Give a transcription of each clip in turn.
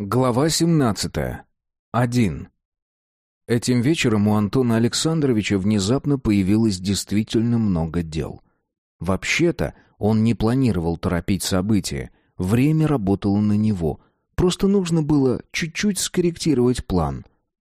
Глава 17. Один. Этим вечером у Антона Александровича внезапно появилось действительно много дел. Вообще-то он не планировал торопить события, время работало на него, просто нужно было чуть-чуть скорректировать план.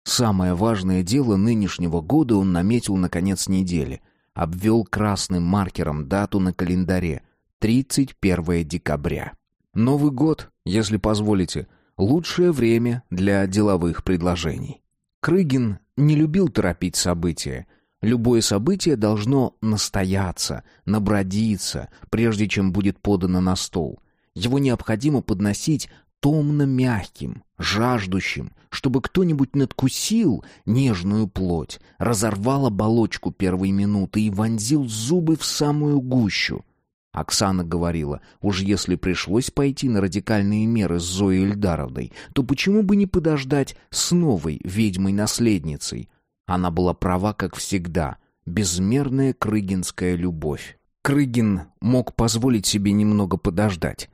Самое важное дело нынешнего года он наметил на конец недели, обвел красным маркером дату на календаре — 31 декабря. Новый год, если позволите — Лучшее время для деловых предложений. Крыгин не любил торопить события. Любое событие должно настояться, набродиться, прежде чем будет подано на стол. Его необходимо подносить томно-мягким, жаждущим, чтобы кто-нибудь надкусил нежную плоть, разорвал оболочку первой минуты и вонзил зубы в самую гущу. Оксана говорила, уж если пришлось пойти на радикальные меры с Зоей Эльдаровной, то почему бы не подождать с новой ведьмой-наследницей? Она была права, как всегда. Безмерная крыгинская любовь. Крыгин мог позволить себе немного подождать.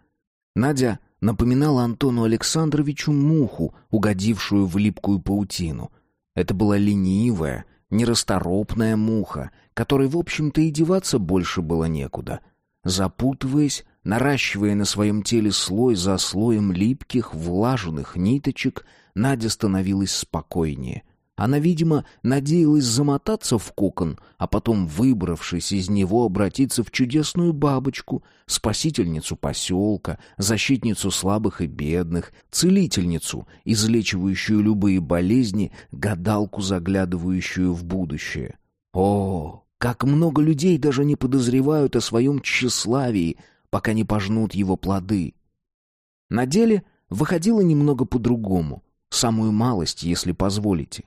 Надя напоминала Антону Александровичу муху, угодившую в липкую паутину. Это была ленивая, нерасторопная муха, которой, в общем-то, и деваться больше было некуда — запутываясь, наращивая на своем теле слой за слоем липких, влажных ниточек, Надя становилась спокойнее. Она, видимо, надеялась замотаться в кокон, а потом, выбравшись из него, обратиться в чудесную бабочку, спасительницу поселка, защитницу слабых и бедных, целительницу, излечивающую любые болезни, гадалку, заглядывающую в будущее. О, как много людей даже не подозревают о своем тщеславии, пока не пожнут его плоды. На деле выходило немного по-другому, самую малость, если позволите.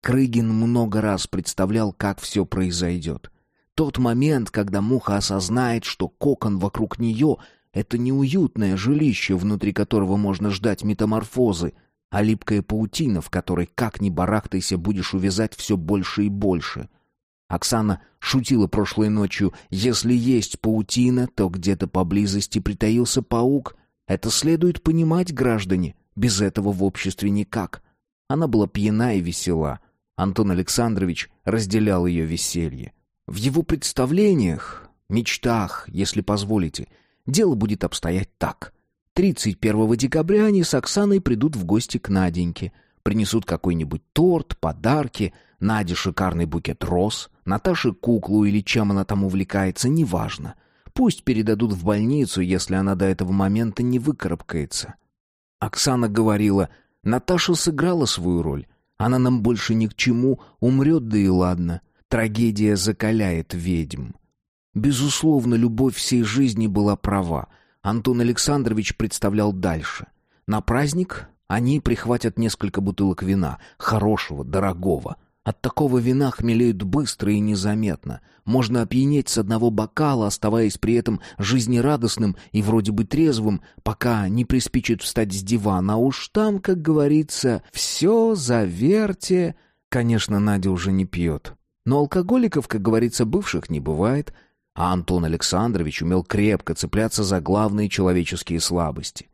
Крыгин много раз представлял, как все произойдет. Тот момент, когда муха осознает, что кокон вокруг нее — это неуютное жилище, внутри которого можно ждать метаморфозы, а липкая паутина, в которой, как ни барахтайся, будешь увязать все больше и больше — Оксана шутила прошлой ночью, если есть паутина, то где-то поблизости притаился паук. Это следует понимать, граждане, без этого в обществе никак. Она была пьяна и весела. Антон Александрович разделял ее веселье. В его представлениях, мечтах, если позволите, дело будет обстоять так. 31 декабря они с Оксаной придут в гости к Наденьке, принесут какой-нибудь торт, подарки — Наде шикарный букет роз, Наташе куклу или чем она там увлекается, неважно. Пусть передадут в больницу, если она до этого момента не выкарабкается. Оксана говорила, Наташа сыграла свою роль. Она нам больше ни к чему, умрет, да и ладно. Трагедия закаляет ведьм. Безусловно, любовь всей жизни была права. Антон Александрович представлял дальше. На праздник они прихватят несколько бутылок вина, хорошего, дорогого — от такого вина хмелеют быстро и незаметно. Можно опьянеть с одного бокала, оставаясь при этом жизнерадостным и вроде бы трезвым, пока не приспичит встать с дивана. А уж там, как говорится, все заверьте. Конечно, Надя уже не пьет. Но алкоголиков, как говорится, бывших не бывает. А Антон Александрович умел крепко цепляться за главные человеческие слабости.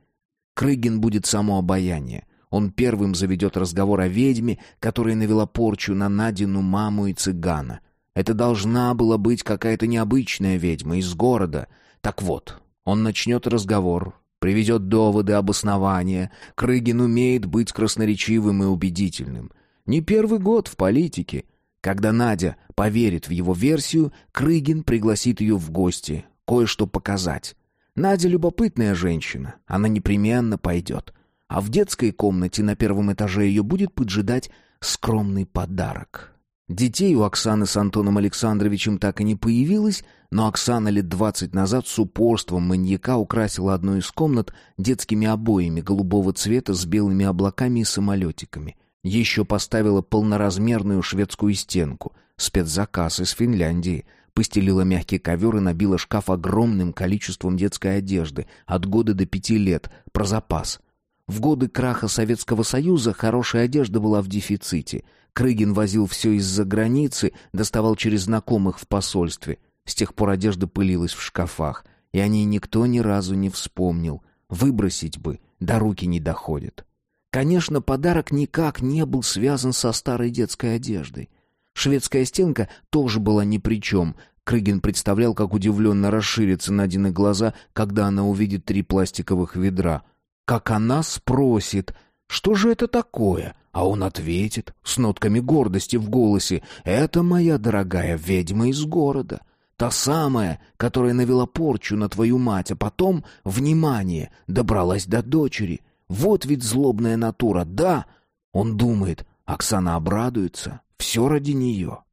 Крыгин будет само обаяние — он первым заведет разговор о ведьме, которая навела порчу на Надину маму и цыгана. Это должна была быть какая-то необычная ведьма из города. Так вот, он начнет разговор, приведет доводы, обоснования. Крыгин умеет быть красноречивым и убедительным. Не первый год в политике. Когда Надя поверит в его версию, Крыгин пригласит ее в гости, кое-что показать. Надя любопытная женщина, она непременно пойдет а в детской комнате на первом этаже ее будет поджидать скромный подарок. Детей у Оксаны с Антоном Александровичем так и не появилось, но Оксана лет двадцать назад с упорством маньяка украсила одну из комнат детскими обоями голубого цвета с белыми облаками и самолетиками. Еще поставила полноразмерную шведскую стенку, спецзаказ из Финляндии, постелила мягкий ковер и набила шкаф огромным количеством детской одежды от года до пяти лет, про запас — в годы краха Советского Союза хорошая одежда была в дефиците. Крыгин возил все из-за границы, доставал через знакомых в посольстве. С тех пор одежда пылилась в шкафах, и о ней никто ни разу не вспомнил. Выбросить бы, до руки не доходит. Конечно, подарок никак не был связан со старой детской одеждой. Шведская стенка тоже была ни при чем. Крыгин представлял, как удивленно расширятся Надины глаза, когда она увидит три пластиковых ведра. Как она спросит, что же это такое? А он ответит с нотками гордости в голосе, «Это моя дорогая ведьма из города». Та самая, которая навела порчу на твою мать, а потом, внимание, добралась до дочери. Вот ведь злобная натура, да? Он думает, Оксана обрадуется, все ради нее.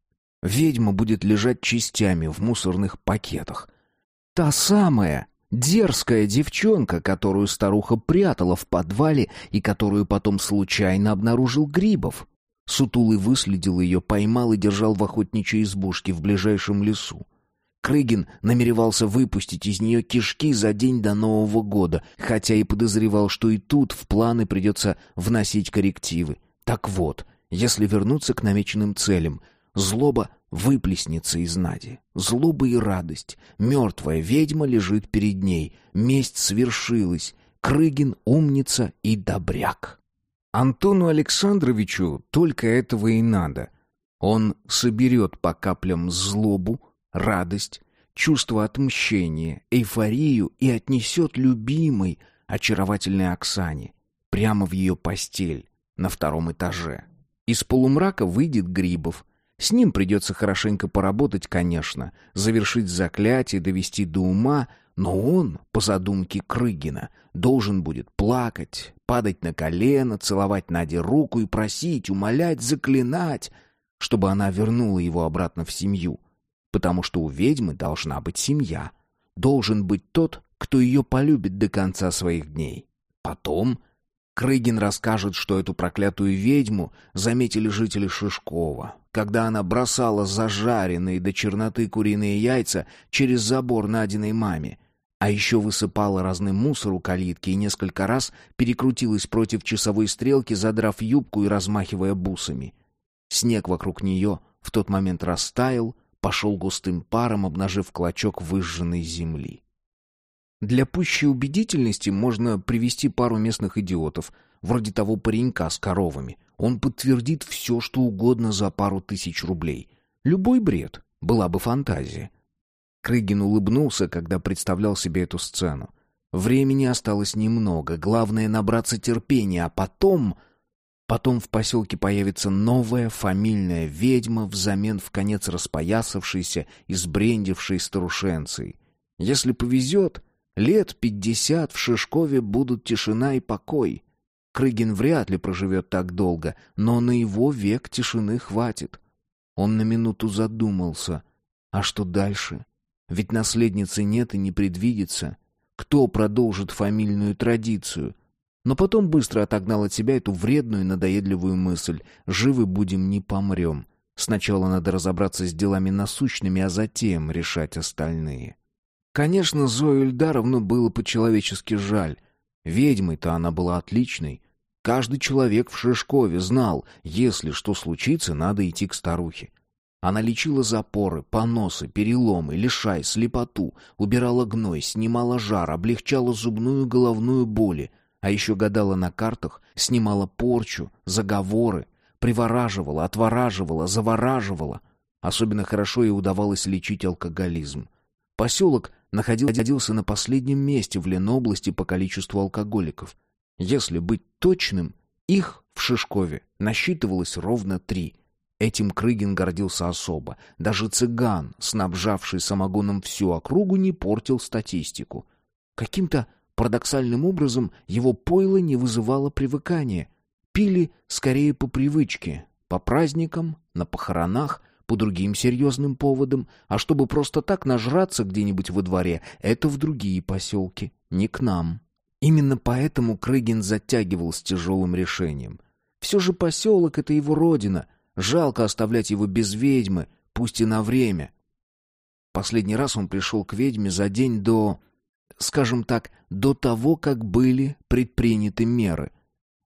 Ведьма будет лежать частями в мусорных пакетах. Та самая дерзкая девчонка, которую старуха прятала в подвале и которую потом случайно обнаружил Грибов. Сутулый выследил ее, поймал и держал в охотничьей избушке в ближайшем лесу. Крыгин намеревался выпустить из нее кишки за день до Нового года, хотя и подозревал, что и тут в планы придется вносить коррективы. Так вот, если вернуться к намеченным целям, злоба выплеснется из Нади. Злоба и радость. Мертвая ведьма лежит перед ней. Месть свершилась. Крыгин умница и добряк. Антону Александровичу только этого и надо. Он соберет по каплям злобу, радость, чувство отмщения, эйфорию и отнесет любимой, очаровательной Оксане, прямо в ее постель, на втором этаже. Из полумрака выйдет Грибов. С ним придется хорошенько поработать, конечно, завершить заклятие, довести до ума, но он, по задумке Крыгина, должен будет плакать, падать на колено, целовать Наде руку и просить, умолять, заклинать, чтобы она вернула его обратно в семью. Потому что у ведьмы должна быть семья. Должен быть тот, кто ее полюбит до конца своих дней. Потом Крыгин расскажет, что эту проклятую ведьму заметили жители Шишкова, когда она бросала зажаренные до черноты куриные яйца через забор Надиной маме, а еще высыпала разный мусор у калитки и несколько раз перекрутилась против часовой стрелки, задрав юбку и размахивая бусами. Снег вокруг нее в тот момент растаял, пошел густым паром, обнажив клочок выжженной земли. Для пущей убедительности можно привести пару местных идиотов, вроде того паренька с коровами. Он подтвердит все, что угодно за пару тысяч рублей. Любой бред. Была бы фантазия. Крыгин улыбнулся, когда представлял себе эту сцену. Времени осталось немного, главное набраться терпения, а потом... Потом в поселке появится новая фамильная ведьма взамен в конец распоясавшейся и сбрендившей старушенцей. Если повезет, Лет пятьдесят в Шишкове будут тишина и покой. Крыгин вряд ли проживет так долго, но на его век тишины хватит. Он на минуту задумался. А что дальше? Ведь наследницы нет и не предвидится. Кто продолжит фамильную традицию? Но потом быстро отогнал от себя эту вредную и надоедливую мысль. Живы будем, не помрем. Сначала надо разобраться с делами насущными, а затем решать остальные. Конечно, Зою Ильдаровну было по-человечески жаль. Ведьмой-то она была отличной. Каждый человек в Шишкове знал, если что случится, надо идти к старухе. Она лечила запоры, поносы, переломы, лишай, слепоту, убирала гной, снимала жар, облегчала зубную головную боли, а еще гадала на картах, снимала порчу, заговоры, привораживала, отвораживала, завораживала. Особенно хорошо ей удавалось лечить алкоголизм. Поселок находился на последнем месте в Ленобласти по количеству алкоголиков. Если быть точным, их в Шишкове насчитывалось ровно три. Этим Крыгин гордился особо. Даже цыган, снабжавший самогоном всю округу, не портил статистику. Каким-то парадоксальным образом его пойло не вызывало привыкания. Пили скорее по привычке, по праздникам, на похоронах — по другим серьезным поводам, а чтобы просто так нажраться где-нибудь во дворе, это в другие поселки, не к нам. Именно поэтому Крыгин затягивал с тяжелым решением. Все же поселок — это его родина, жалко оставлять его без ведьмы, пусть и на время. Последний раз он пришел к ведьме за день до... скажем так, до того, как были предприняты меры.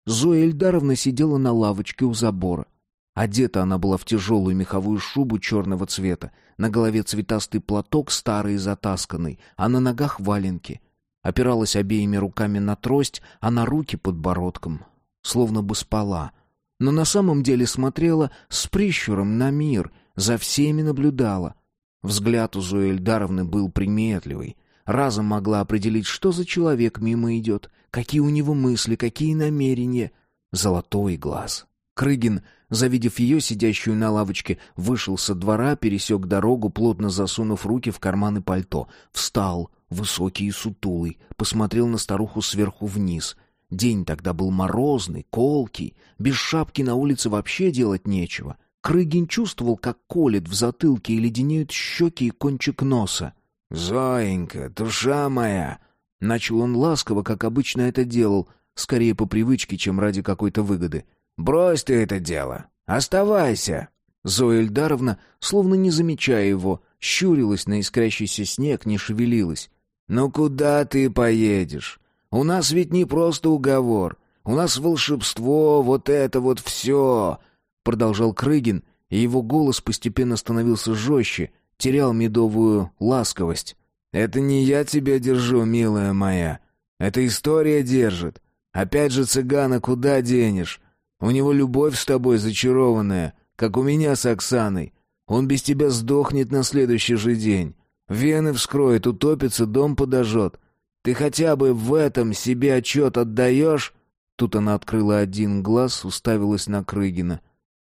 Зоя Эльдаровна сидела на лавочке у забора. Одета она была в тяжелую меховую шубу черного цвета, на голове цветастый платок, старый и затасканный, а на ногах валенки. Опиралась обеими руками на трость, а на руки подбородком. словно бы спала. Но на самом деле смотрела с прищуром на мир, за всеми наблюдала. Взгляд у Зои Эльдаровны был приметливый. Разом могла определить, что за человек мимо идет, какие у него мысли, какие намерения. Золотой глаз. Крыгин, завидев ее, сидящую на лавочке, вышел со двора, пересек дорогу, плотно засунув руки в карманы пальто. Встал, высокий и сутулый, посмотрел на старуху сверху вниз. День тогда был морозный, колкий, без шапки на улице вообще делать нечего. Крыгин чувствовал, как колет в затылке и леденеют щеки и кончик носа. «Зоенька, душа моя!» Начал он ласково, как обычно это делал, скорее по привычке, чем ради какой-то выгоды. «Брось ты это дело! Оставайся!» Зоя Эльдаровна, словно не замечая его, щурилась на искрящийся снег, не шевелилась. «Ну куда ты поедешь? У нас ведь не просто уговор. У нас волшебство, вот это вот все!» Продолжал Крыгин, и его голос постепенно становился жестче, терял медовую ласковость. «Это не я тебя держу, милая моя. Это история держит. Опять же цыгана куда денешь? У него любовь с тобой зачарованная, как у меня с Оксаной. Он без тебя сдохнет на следующий же день. Вены вскроет, утопится, дом подожжет. Ты хотя бы в этом себе отчет отдаешь?» Тут она открыла один глаз, уставилась на Крыгина.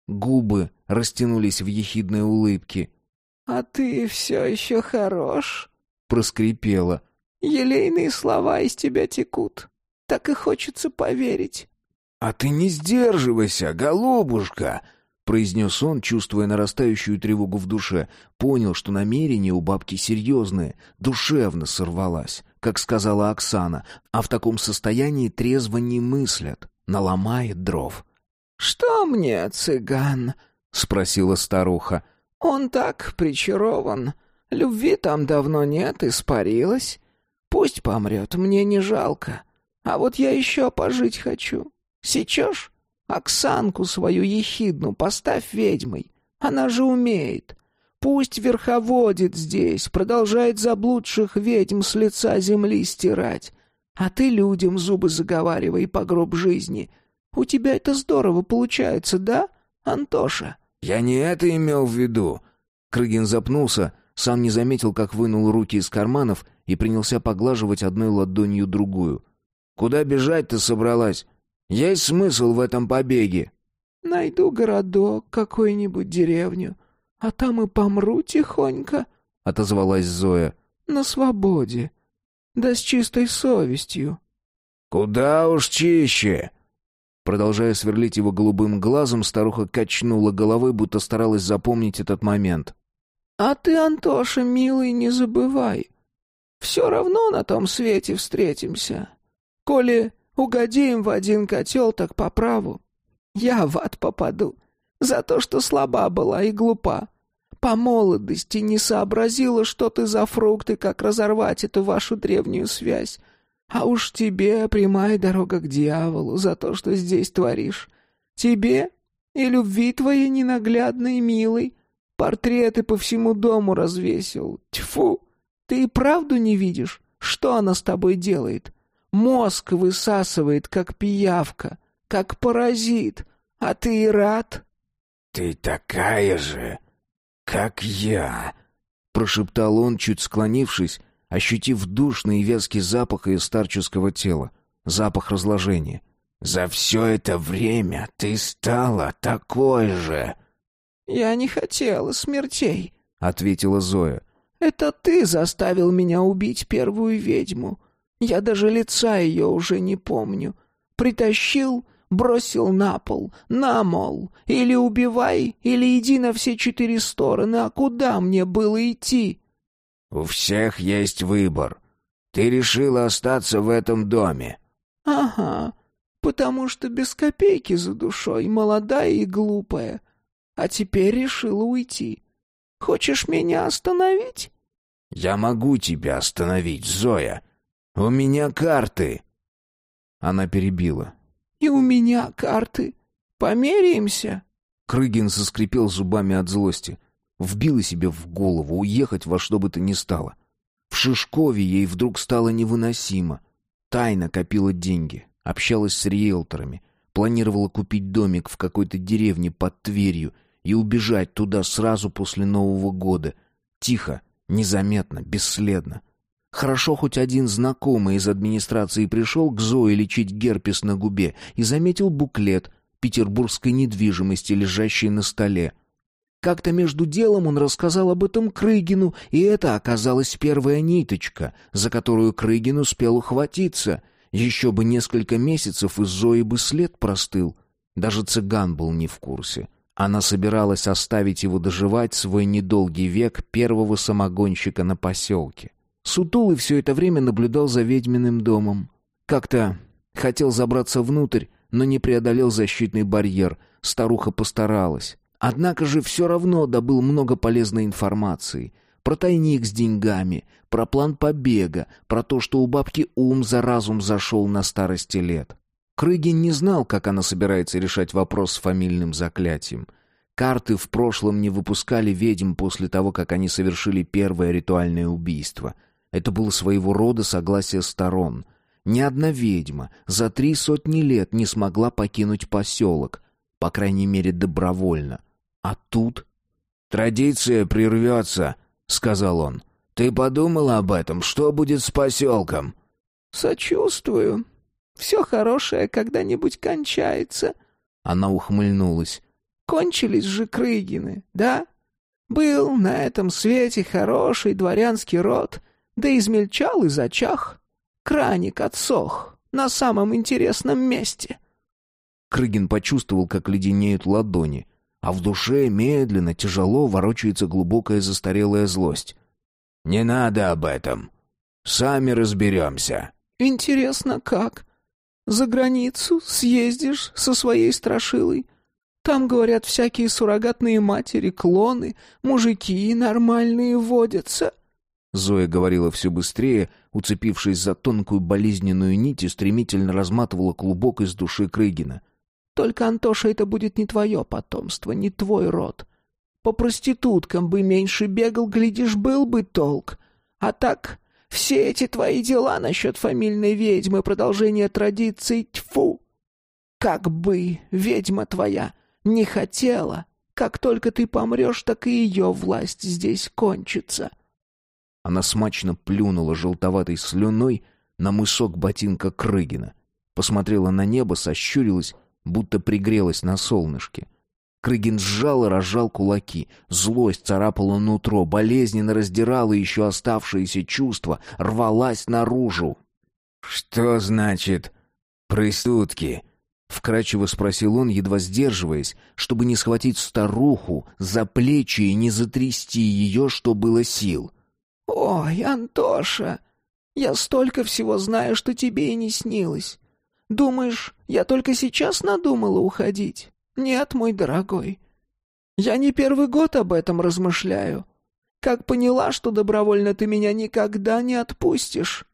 Губы растянулись в ехидной улыбке. «А ты все еще хорош?» — проскрипела. «Елейные слова из тебя текут. Так и хочется поверить». «А ты не сдерживайся, голубушка!» — произнес он, чувствуя нарастающую тревогу в душе. Понял, что намерения у бабки серьезные, душевно сорвалась, как сказала Оксана, а в таком состоянии трезво не мыслят, наломает дров. «Что мне, цыган?» — спросила старуха. «Он так причарован. Любви там давно нет, испарилась. Пусть помрет, мне не жалко. А вот я еще пожить хочу. Сечешь? Оксанку свою ехидну поставь ведьмой. Она же умеет. Пусть верховодит здесь, продолжает заблудших ведьм с лица земли стирать. А ты людям зубы заговаривай по гроб жизни. У тебя это здорово получается, да, Антоша?» «Я не это имел в виду». Крыгин запнулся, сам не заметил, как вынул руки из карманов и принялся поглаживать одной ладонью другую. «Куда бежать-то собралась? Есть смысл в этом побеге?» «Найду городок, какую-нибудь деревню, а там и помру тихонько», — отозвалась Зоя. «На свободе, да с чистой совестью». «Куда уж чище!» Продолжая сверлить его голубым глазом, старуха качнула головой, будто старалась запомнить этот момент. «А ты, Антоша, милый, не забывай. Все равно на том свете встретимся. Коли угодим в один котел, так по праву. Я в ад попаду за то, что слаба была и глупа. По молодости не сообразила, что ты за фрукты, как разорвать эту вашу древнюю связь. А уж тебе прямая дорога к дьяволу за то, что здесь творишь. Тебе и любви твоей ненаглядной, милой, портреты по всему дому развесил. Тьфу! Ты и правду не видишь, что она с тобой делает? Мозг высасывает, как пиявка, как паразит, а ты и рад. «Ты такая же, как я», — прошептал он, чуть склонившись, ощутив душный и вязкий запах ее старческого тела, запах разложения. «За все это время ты стала такой же!» «Я не хотела смертей», — ответила Зоя. «Это ты заставил меня убить первую ведьму. Я даже лица ее уже не помню. Притащил, бросил на пол, на мол. Или убивай, или иди на все четыре стороны. А куда мне было идти?» «У всех есть выбор. Ты решила остаться в этом доме». «Ага, потому что без копейки за душой, молодая и глупая. А теперь решила уйти. Хочешь меня остановить?» «Я могу тебя остановить, Зоя. У меня карты». Она перебила. «И у меня карты. Померяемся?» Крыгин заскрипел зубами от злости вбила себе в голову уехать во что бы то ни стало. В Шишкове ей вдруг стало невыносимо. Тайно копила деньги, общалась с риэлторами, Планировала купить домик в какой-то деревне под Тверью и убежать туда сразу после Нового года. Тихо, незаметно, бесследно. Хорошо хоть один знакомый из администрации пришел к Зое лечить герпес на губе и заметил буклет петербургской недвижимости, лежащий на столе. Как-то между делом он рассказал об этом Крыгину, и это оказалась первая ниточка, за которую Крыгин успел ухватиться. Еще бы несколько месяцев из Зои бы след простыл. Даже цыган был не в курсе. Она собиралась оставить его доживать свой недолгий век первого самогонщика на поселке. Сутулый все это время наблюдал за ведьминым домом. Как-то хотел забраться внутрь, но не преодолел защитный барьер. Старуха постаралась. Однако же все равно добыл много полезной информации. Про тайник с деньгами, про план побега, про то, что у бабки ум за разум зашел на старости лет. Крыгин не знал, как она собирается решать вопрос с фамильным заклятием. Карты в прошлом не выпускали ведьм после того, как они совершили первое ритуальное убийство. Это было своего рода согласие сторон. Ни одна ведьма за три сотни лет не смогла покинуть поселок, по крайней мере добровольно. А тут... «Традиция прервется», — сказал он. «Ты подумала об этом? Что будет с поселком?» «Сочувствую. Все хорошее когда-нибудь кончается». Она ухмыльнулась. «Кончились же Крыгины, да? Был на этом свете хороший дворянский род, да измельчал и зачах. Краник отсох на самом интересном месте». Крыгин почувствовал, как леденеют ладони — а в душе медленно, тяжело ворочается глубокая застарелая злость. «Не надо об этом. Сами разберемся». «Интересно, как? За границу съездишь со своей страшилой? Там, говорят, всякие суррогатные матери, клоны, мужики нормальные водятся». Зоя говорила все быстрее, уцепившись за тонкую болезненную нить и стремительно разматывала клубок из души Крыгина — только, Антоша, это будет не твое потомство, не твой род. По проституткам бы меньше бегал, глядишь, был бы толк. А так, все эти твои дела насчет фамильной ведьмы, продолжение традиций, тьфу! Как бы ведьма твоя не хотела, как только ты помрешь, так и ее власть здесь кончится. Она смачно плюнула желтоватой слюной на мысок ботинка Крыгина, посмотрела на небо, сощурилась будто пригрелась на солнышке. Крыгин сжал и разжал кулаки. Злость царапала нутро, болезненно раздирала еще оставшиеся чувства, рвалась наружу. «Что значит «проститутки»?» — вкрадчиво спросил он, едва сдерживаясь, чтобы не схватить старуху за плечи и не затрясти ее, что было сил. «Ой, Антоша, я столько всего знаю, что тебе и не снилось. Думаешь, я только сейчас надумала уходить? Нет, мой дорогой. Я не первый год об этом размышляю. Как поняла, что добровольно ты меня никогда не отпустишь.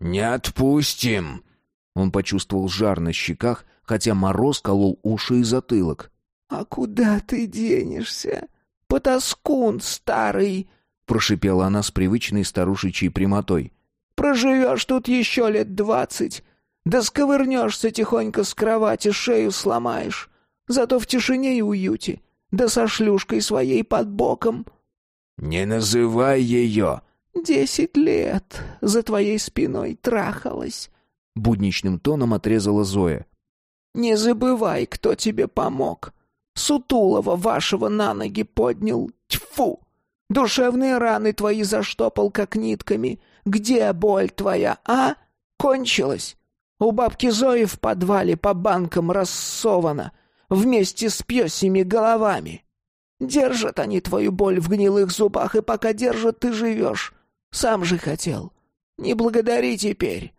Не отпустим. Он почувствовал жар на щеках, хотя мороз колол уши и затылок. А куда ты денешься? Потаскун старый, прошипела она с привычной старушечьей прямотой. Проживешь тут еще лет двадцать, да сковырнешься тихонько с кровати, шею сломаешь. Зато в тишине и уюте. Да со шлюшкой своей под боком. Не называй ее. Десять лет за твоей спиной трахалась. Будничным тоном отрезала Зоя. Не забывай, кто тебе помог. Сутулова вашего на ноги поднял. Тьфу! Душевные раны твои заштопал, как нитками. Где боль твоя, а? Кончилась? У бабки Зои в подвале по банкам рассовано, вместе с пёсими головами. Держат они твою боль в гнилых зубах, и пока держат, ты живешь. Сам же хотел. Не благодари теперь».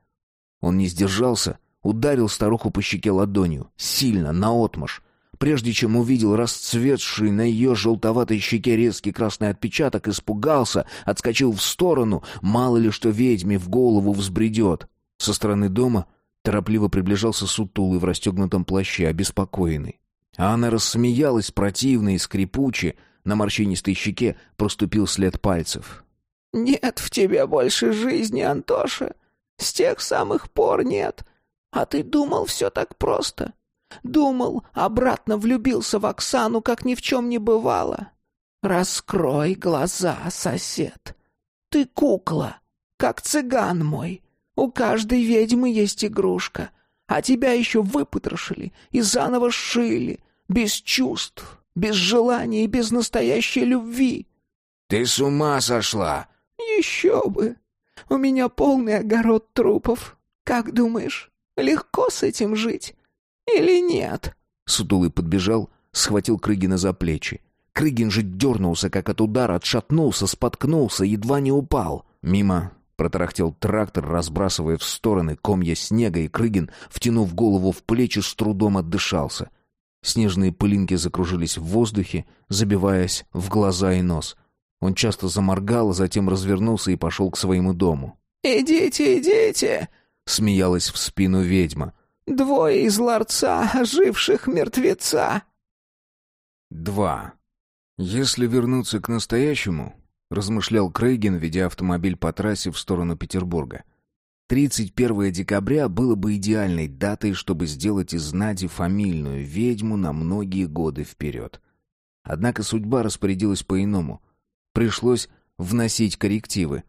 Он не сдержался, ударил старуху по щеке ладонью, сильно, наотмашь. Прежде чем увидел расцветший на ее желтоватой щеке резкий красный отпечаток, испугался, отскочил в сторону, мало ли что ведьме в голову взбредет. Со стороны дома Торопливо приближался сутулый в расстегнутом плаще, обеспокоенный. А она рассмеялась противно и скрипуче, на морщинистой щеке проступил след пальцев. «Нет в тебе больше жизни, Антоша. С тех самых пор нет. А ты думал, все так просто. Думал, обратно влюбился в Оксану, как ни в чем не бывало. Раскрой глаза, сосед. Ты кукла, как цыган мой. У каждой ведьмы есть игрушка, а тебя еще выпотрошили и заново сшили, без чувств, без желания и без настоящей любви. Ты с ума сошла? Еще бы. У меня полный огород трупов. Как думаешь, легко с этим жить? Или нет?» Сутулый подбежал, схватил Крыгина за плечи. Крыгин же дернулся, как от удара, отшатнулся, споткнулся, едва не упал. Мимо протарахтел трактор, разбрасывая в стороны комья снега, и Крыгин, втянув голову в плечи, с трудом отдышался. Снежные пылинки закружились в воздухе, забиваясь в глаза и нос. Он часто заморгал, а затем развернулся и пошел к своему дому. «Идите, идите!» — смеялась в спину ведьма. Двое из ларца, оживших мертвеца. Два. Если вернуться к настоящему, размышлял Крейген, ведя автомобиль по трассе в сторону Петербурга. 31 декабря было бы идеальной датой, чтобы сделать из Нади фамильную ведьму на многие годы вперед. Однако судьба распорядилась по-иному. Пришлось вносить коррективы.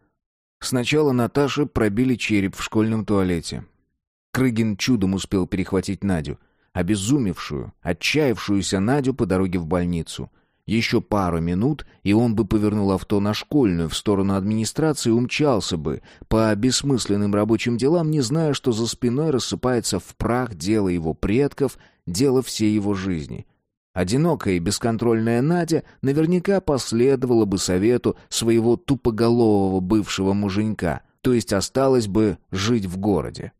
Сначала Наташе пробили череп в школьном туалете. Крыгин чудом успел перехватить Надю, обезумевшую, отчаявшуюся Надю по дороге в больницу. Еще пару минут, и он бы повернул авто на школьную в сторону администрации умчался бы по бессмысленным рабочим делам, не зная, что за спиной рассыпается в прах дело его предков, дело всей его жизни. Одинокая и бесконтрольная Надя наверняка последовала бы совету своего тупоголового бывшего муженька, то есть осталась бы жить в городе.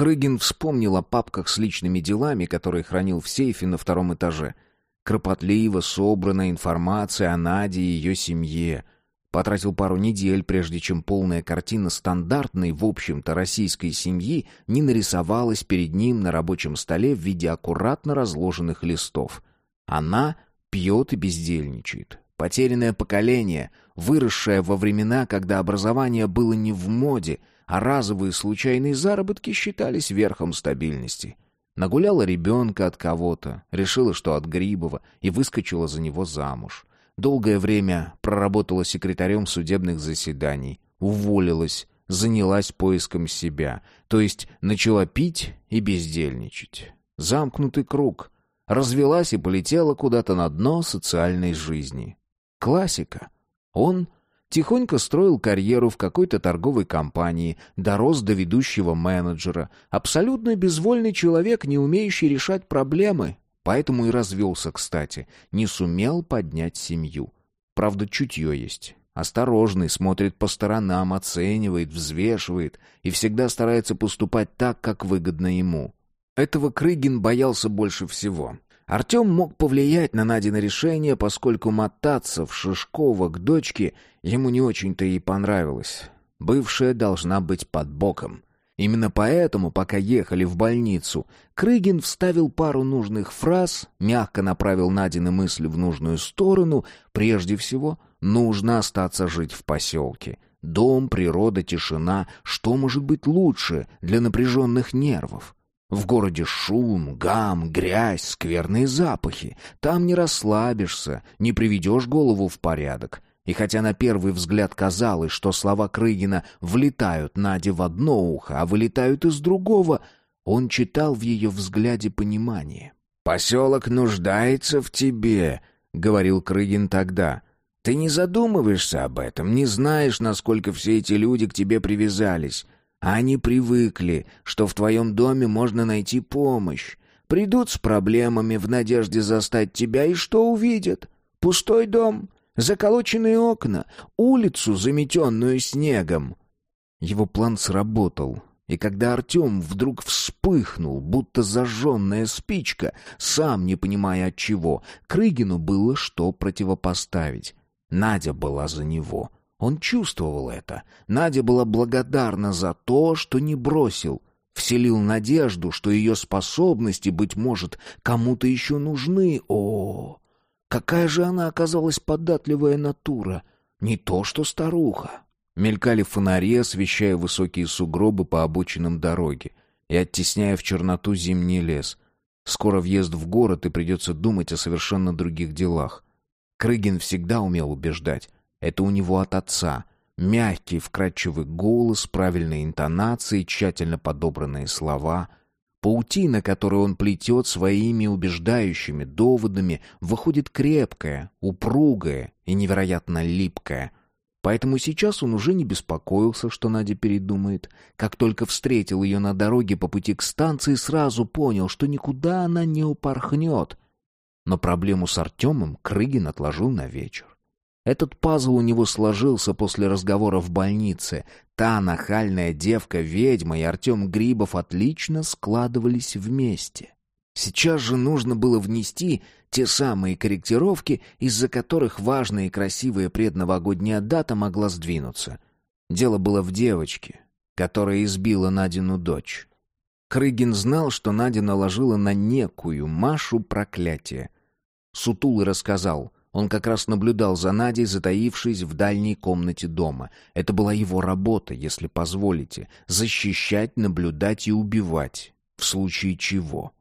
Крыгин вспомнил о папках с личными делами, которые хранил в сейфе на втором этаже. Кропотливо собранная информация о Наде и ее семье. Потратил пару недель, прежде чем полная картина стандартной, в общем-то, российской семьи не нарисовалась перед ним на рабочем столе в виде аккуратно разложенных листов. Она пьет и бездельничает. Потерянное поколение, выросшее во времена, когда образование было не в моде — а разовые случайные заработки считались верхом стабильности. Нагуляла ребенка от кого-то, решила, что от Грибова, и выскочила за него замуж. Долгое время проработала секретарем судебных заседаний, уволилась, занялась поиском себя, то есть начала пить и бездельничать. Замкнутый круг. Развелась и полетела куда-то на дно социальной жизни. Классика. Он Тихонько строил карьеру в какой-то торговой компании, дорос до ведущего менеджера. Абсолютно безвольный человек, не умеющий решать проблемы. Поэтому и развелся, кстати. Не сумел поднять семью. Правда, чутье есть. Осторожный, смотрит по сторонам, оценивает, взвешивает и всегда старается поступать так, как выгодно ему. Этого Крыгин боялся больше всего. Артем мог повлиять на Надино решение, поскольку мотаться в Шишково к дочке ему не очень-то и понравилось. Бывшая должна быть под боком. Именно поэтому, пока ехали в больницу, Крыгин вставил пару нужных фраз, мягко направил Надины мысли в нужную сторону. Прежде всего, нужно остаться жить в поселке. Дом, природа, тишина. Что может быть лучше для напряженных нервов? В городе шум, гам, грязь, скверные запахи. Там не расслабишься, не приведешь голову в порядок. И хотя на первый взгляд казалось, что слова Крыгина влетают Наде в одно ухо, а вылетают из другого, он читал в ее взгляде понимание. «Поселок нуждается в тебе», — говорил Крыгин тогда. «Ты не задумываешься об этом, не знаешь, насколько все эти люди к тебе привязались. Они привыкли, что в твоем доме можно найти помощь. Придут с проблемами в надежде застать тебя, и что увидят? Пустой дом, заколоченные окна, улицу, заметенную снегом. Его план сработал, и когда Артем вдруг вспыхнул, будто зажженная спичка, сам не понимая от чего, Крыгину было что противопоставить. Надя была за него — он чувствовал это. Надя была благодарна за то, что не бросил. Вселил надежду, что ее способности, быть может, кому-то еще нужны. О, какая же она оказалась податливая натура. Не то что старуха. Мелькали фонари, освещая высокие сугробы по обочинам дороги и оттесняя в черноту зимний лес. Скоро въезд в город, и придется думать о совершенно других делах. Крыгин всегда умел убеждать. Это у него от отца. Мягкий, вкрадчивый голос, правильные интонации, тщательно подобранные слова. Паутина, которую он плетет своими убеждающими доводами, выходит крепкая, упругая и невероятно липкая. Поэтому сейчас он уже не беспокоился, что Надя передумает. Как только встретил ее на дороге по пути к станции, сразу понял, что никуда она не упорхнет. Но проблему с Артемом Крыгин отложил на вечер. Этот пазл у него сложился после разговора в больнице. Та нахальная девка-ведьма и Артем Грибов отлично складывались вместе. Сейчас же нужно было внести те самые корректировки, из-за которых важная и красивая предновогодняя дата могла сдвинуться. Дело было в девочке, которая избила Надину дочь. Крыгин знал, что Надя наложила на некую Машу проклятие. Сутулый рассказал — он как раз наблюдал за Надей, затаившись в дальней комнате дома. Это была его работа, если позволите. Защищать, наблюдать и убивать. В случае чего.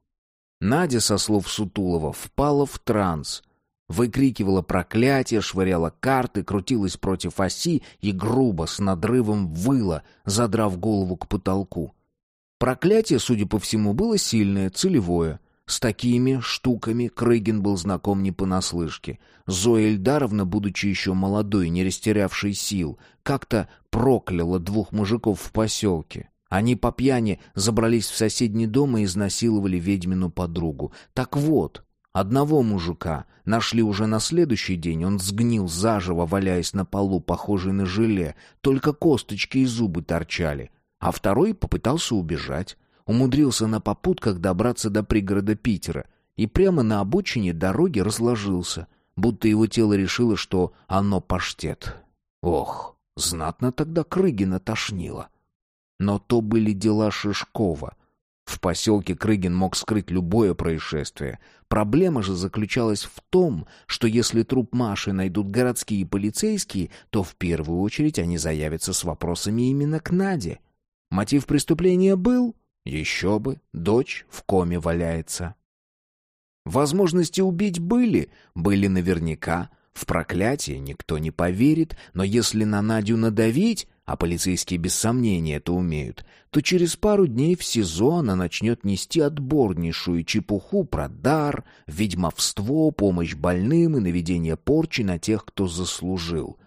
Надя, со слов Сутулова, впала в транс. Выкрикивала проклятие, швыряла карты, крутилась против оси и грубо, с надрывом выла, задрав голову к потолку. Проклятие, судя по всему, было сильное, целевое — с такими штуками Крыгин был знаком не понаслышке. Зоя Эльдаровна, будучи еще молодой, не растерявшей сил, как-то прокляла двух мужиков в поселке. Они по пьяни забрались в соседний дом и изнасиловали ведьмину подругу. Так вот, одного мужика нашли уже на следующий день. Он сгнил заживо, валяясь на полу, похожий на желе. Только косточки и зубы торчали. А второй попытался убежать умудрился на попутках добраться до пригорода Питера и прямо на обочине дороги разложился, будто его тело решило, что оно паштет. Ох, знатно тогда Крыгина тошнило. Но то были дела Шишкова. В поселке Крыгин мог скрыть любое происшествие. Проблема же заключалась в том, что если труп Маши найдут городские полицейские, то в первую очередь они заявятся с вопросами именно к Наде. Мотив преступления был еще бы, дочь в коме валяется. Возможности убить были, были наверняка. В проклятие никто не поверит, но если на Надю надавить, а полицейские без сомнения это умеют, то через пару дней в СИЗО она начнет нести отборнейшую чепуху про дар, ведьмовство, помощь больным и наведение порчи на тех, кто заслужил.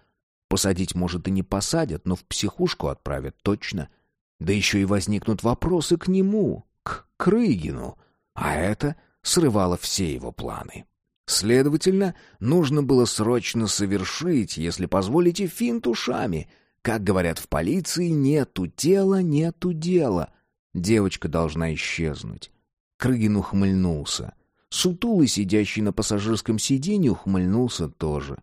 Посадить, может, и не посадят, но в психушку отправят точно — да еще и возникнут вопросы к нему, к Крыгину. А это срывало все его планы. Следовательно, нужно было срочно совершить, если позволите, финт ушами. Как говорят в полиции, нету тела, нету дела. Девочка должна исчезнуть. Крыгин ухмыльнулся. Сутулый, сидящий на пассажирском сиденье, ухмыльнулся тоже.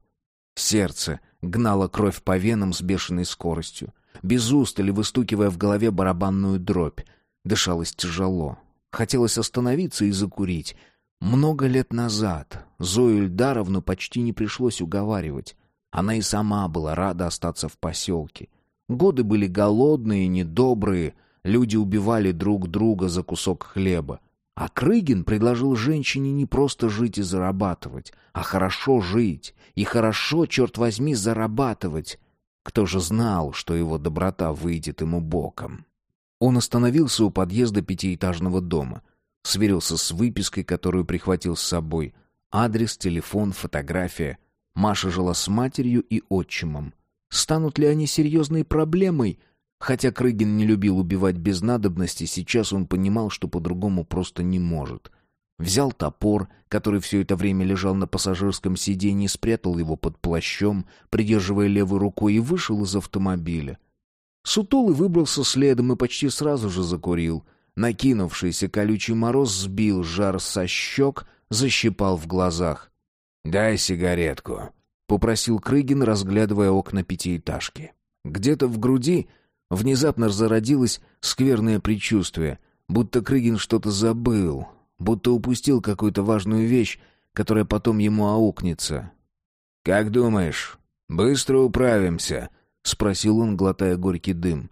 Сердце гнало кровь по венам с бешеной скоростью без устали выстукивая в голове барабанную дробь. Дышалось тяжело. Хотелось остановиться и закурить. Много лет назад Зою Ильдаровну почти не пришлось уговаривать. Она и сама была рада остаться в поселке. Годы были голодные, недобрые, люди убивали друг друга за кусок хлеба. А Крыгин предложил женщине не просто жить и зарабатывать, а хорошо жить. И хорошо, черт возьми, зарабатывать. Кто же знал, что его доброта выйдет ему боком? Он остановился у подъезда пятиэтажного дома, сверился с выпиской, которую прихватил с собой. Адрес, телефон, фотография. Маша жила с матерью и отчимом. Станут ли они серьезной проблемой? Хотя Крыгин не любил убивать без надобности, сейчас он понимал, что по-другому просто не может. Взял топор, который все это время лежал на пассажирском сиденье, спрятал его под плащом, придерживая левой рукой, и вышел из автомобиля. Сутулый выбрался следом и почти сразу же закурил. Накинувшийся колючий мороз сбил жар со щек, защипал в глазах. «Дай сигаретку», — попросил Крыгин, разглядывая окна пятиэтажки. Где-то в груди внезапно зародилось скверное предчувствие, будто Крыгин что-то забыл, будто упустил какую-то важную вещь, которая потом ему аукнется. «Как думаешь, быстро управимся?» — спросил он, глотая горький дым.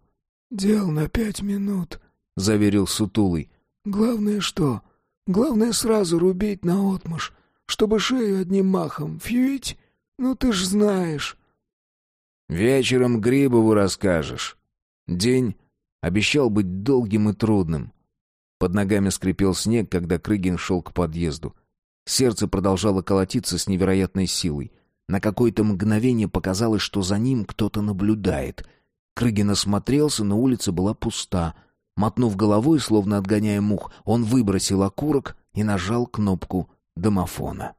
«Дел на пять минут», — заверил Сутулый. «Главное что? Главное сразу рубить наотмашь, чтобы шею одним махом фьюить. Ну ты ж знаешь». «Вечером Грибову расскажешь». День обещал быть долгим и трудным. Под ногами скрипел снег, когда Крыгин шел к подъезду. Сердце продолжало колотиться с невероятной силой. На какое-то мгновение показалось, что за ним кто-то наблюдает. Крыгин осмотрелся, но улица была пуста. Мотнув головой, словно отгоняя мух, он выбросил окурок и нажал кнопку домофона.